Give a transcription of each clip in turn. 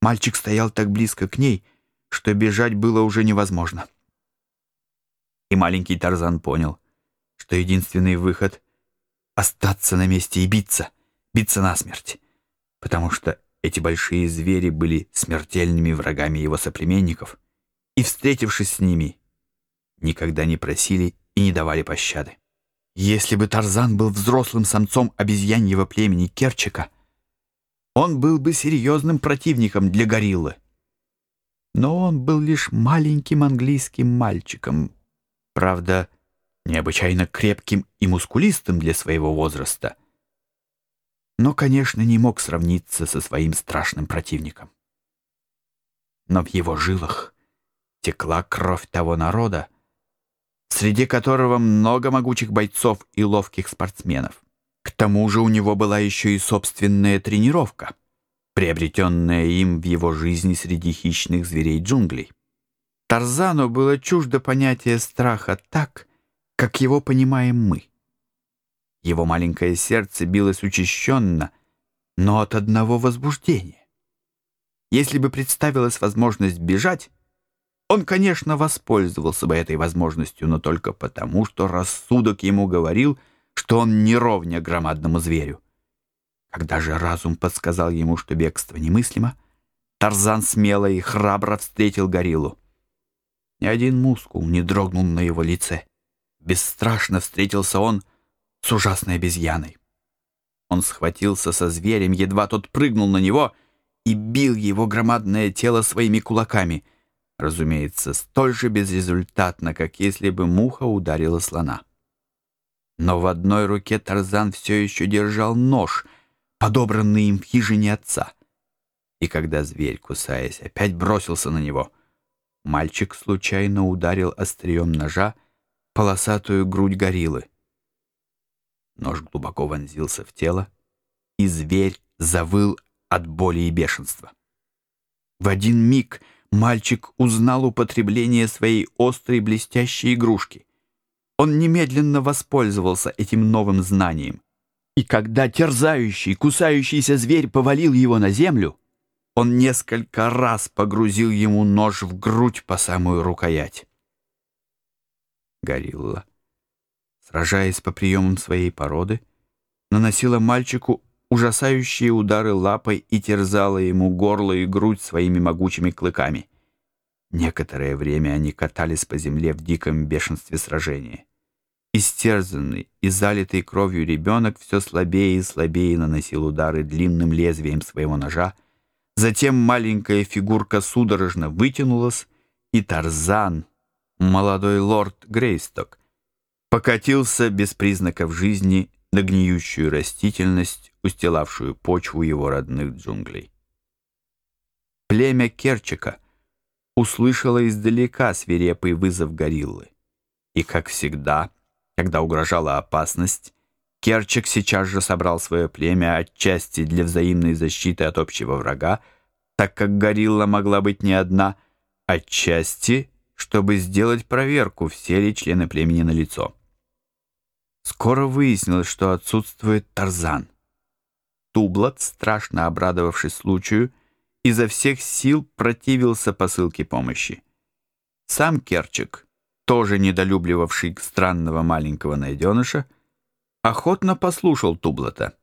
Мальчик стоял так близко к ней, что бежать было уже невозможно. И маленький Тарзан понял, что единственный выход — остаться на месте и биться, биться насмерть, потому что эти большие звери были смертельными врагами его соплеменников, и, встретившись с ними, никогда не просили и не давали пощады. Если бы Тарзан был взрослым самцом обезьяньего племени Керчика, он был бы серьезным противником для гориллы. Но он был лишь маленьким английским мальчиком, правда, необычайно крепким и мускулистым для своего возраста, но, конечно, не мог сравниться со своим страшным противником. Но в его жилах текла кровь того народа, среди которого много могучих бойцов и ловких спортсменов. Тому же у него была еще и собственная тренировка, приобретенная им в его жизни среди хищных зверей джунглей. Тарзану было чуждо понятие страха так, как его понимаем мы. Его маленькое сердце билось учащенно, но от одного возбуждения. Если бы представилась возможность бежать, он, конечно, воспользовался бы этой возможностью, но только потому, что рассудок ему говорил, что он не громадному зверю. Когда же разум подсказал ему, что бегство немыслимо, Тарзан смело и храбро встретил гориллу. Ни один мускул не дрогнул на его лице. Бесстрашно встретился он с ужасной обезьяной. Он схватился со зверем, едва тот прыгнул на него и бил его громадное тело своими кулаками — Разумеется, столь же безрезультатно, как если бы муха ударила слона. Но в одной руке Тарзан все еще держал нож, подобранный им в хижине отца. И когда зверь, кусаясь, опять бросился на него, мальчик случайно ударил острием ножа полосатую грудь гориллы. Нож глубоко вонзился в тело, и зверь завыл от боли и бешенства. В один миг — мальчик узнал употребление своей острой блестящей игрушки. Он немедленно воспользовался этим новым знанием. И когда терзающий, кусающийся зверь повалил его на землю, он несколько раз погрузил ему нож в грудь по самую рукоять. Горилла, сражаясь по приемам своей породы, наносила мальчику ужасающие удары лапой и терзала ему горло и грудь своими могучими клыками. Некоторое время они катались по земле в диком бешенстве сражения. Истерзанный и залитый кровью ребенок все слабее и слабее наносил удары длинным лезвием своего ножа. Затем маленькая фигурка судорожно вытянулась, и Тарзан, молодой лорд Грейсток, покатился без признаков жизни на гниющую растительность, устилавшую почву его родных джунглей. Племя Керчика услышало издалека свирепый вызов гориллы. И, как всегда, когда угрожала опасность, Керчик сейчас же собрал свое племя отчасти для взаимной защиты от общего врага, так как горилла могла быть не одна, отчасти, чтобы сделать проверку, все ли члены племени на лицо. Скоро выяснилось, что отсутствует Тарзан. Тублот, страшно обрадовавшись случаю, изо всех сил противился посылке помощи. Сам Керчик, тоже недолюбливавший странного маленького найденыша, охотно послушал Тублота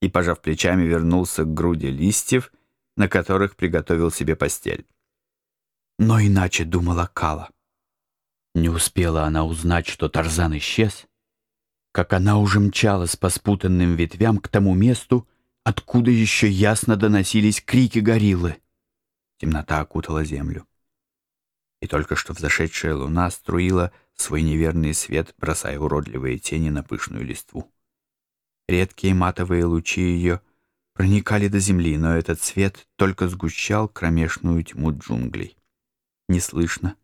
и, пожав плечами, вернулся к груди листьев, на которых приготовил себе постель. Но иначе думала Кала. Не успела она узнать, что Тарзан исчез, как она уже мчалась по спутанным ветвям к тому месту, откуда еще ясно доносились крики гориллы. Темнота окутала землю. И только что взошедшая луна струила свой неверный свет, бросая уродливые тени на пышную листву. Редкие матовые лучи ее проникали до земли, но этот свет только сгущал кромешную тьму джунглей. Неслышно,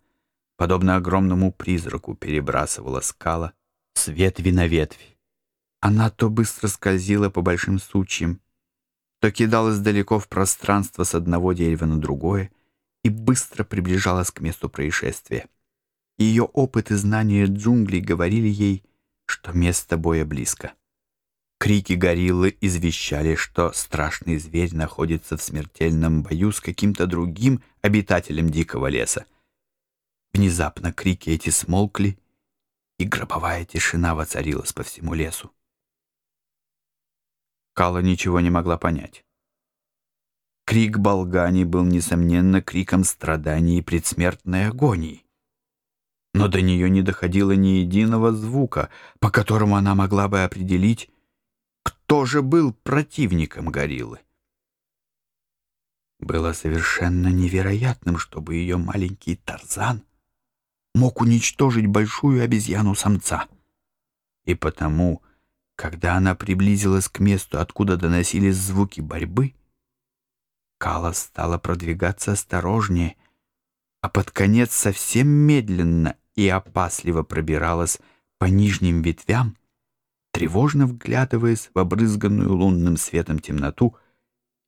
подобно огромному призраку, перебрасывала скала с ветви на ветвь. Она то быстро скользила по большим сучьям, то кидалась далеко в пространство с одного дерева на другое и быстро приближалась к месту происшествия. Ее опыт и знания джунглей говорили ей, что место боя близко. Крики гориллы извещали, что страшный зверь находится в смертельном бою с каким-то другим обитателем дикого леса. Внезапно крики эти смолкли, и гробовая тишина воцарилась по всему лесу. Кала ничего не могла понять. Крик Болгани был, несомненно, криком страданий и предсмертной агонии. Но до нее не доходило ни единого звука, по которому она могла бы определить, кто же был противником гориллы. Было совершенно невероятным, чтобы ее маленький Тарзан мог уничтожить большую обезьяну-самца. И потому, когда она приблизилась к месту, откуда доносились звуки борьбы, Кала стала продвигаться осторожнее, а под конец совсем медленно и опасливо пробиралась по нижним ветвям, тревожно вглядываясь в обрызганную лунным светом темноту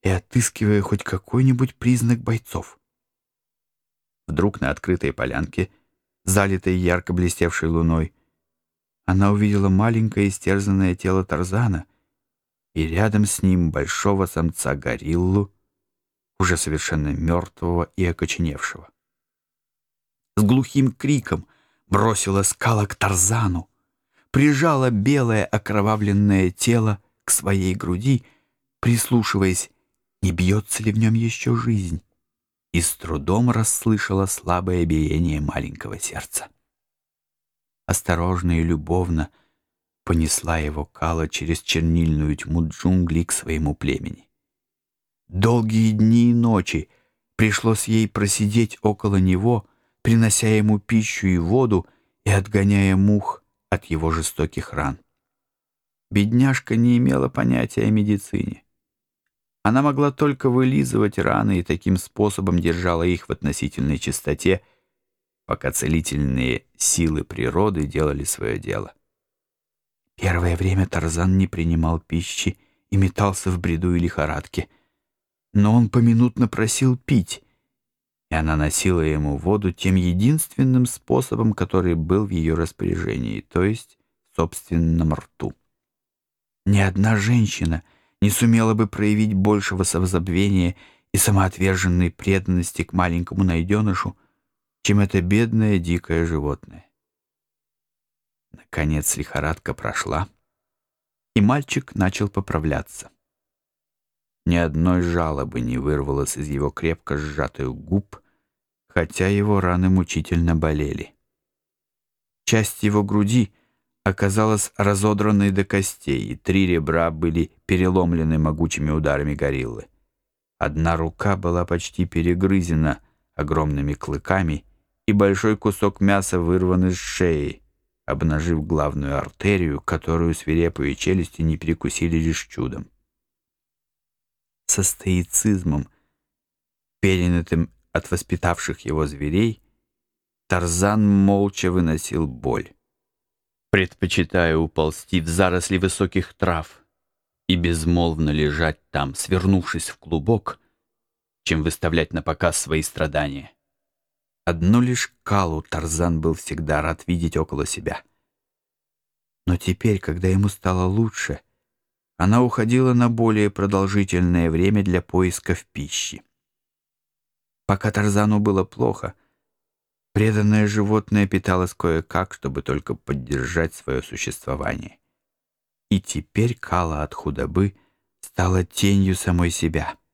и отыскивая хоть какой-нибудь признак бойцов. Вдруг на открытой полянке, залитой ярко блестевшей луной, она увидела маленькое истерзанное тело Тарзана и рядом с ним большого самца гориллу, уже совершенно мертвого и окоченевшего. С глухим криком бросила скала к Тарзану, прижала белое окровавленное тело к своей груди, прислушиваясь, не бьется ли в нем еще жизнь, и с трудом расслышала слабое биение маленького сердца. Осторожно и любовно понесла его Кала через чернильную тьму джунглей к своему племени. Долгие дни и ночи пришлось ей просидеть около него, принося ему пищу и воду и отгоняя мух от его жестоких ран. Бедняжка не имела понятия о медицине. Она могла только вылизывать раны и таким способом держала их в относительной чистоте, пока целительные силы природы делали свое дело. Первое время Тарзан не принимал пищи и метался в бреду и лихорадке, но он поминутно просил пить, и она носила ему воду тем единственным способом, который был в ее распоряжении, то есть собственном рту. Ни одна женщина не сумела бы проявить большего самозабвения и самоотверженной преданности к маленькому найденышу, чем это бедное дикое животное. Наконец лихорадка прошла, и мальчик начал поправляться. Ни одной жалобы не вырвалось из его крепко сжатых губ, хотя его раны мучительно болели. Часть его груди оказалась разодранной до костей, и три ребра были переломлены могучими ударами гориллы. Одна рука была почти перегрызена огромными клыками, и большой кусок мяса вырван из шеи, обнажив главную артерию, которую свирепые челюсти не перекусили лишь чудом со стоицизмом, перенятым от воспитавших его зверей, Тарзан молча выносил боль, предпочитая уползти в заросли высоких трав и безмолвно лежать там, свернувшись в клубок, чем выставлять на показ свои страдания. Одну лишь Калу Тарзан был всегда рад видеть около себя. Но теперь, когда ему стало лучше, она уходила на более продолжительное время для поисков пищи. Пока Тарзану было плохо, преданное животное питалось кое-как, чтобы только поддержать свое существование. И теперь Кала от худобы стала тенью самой себя —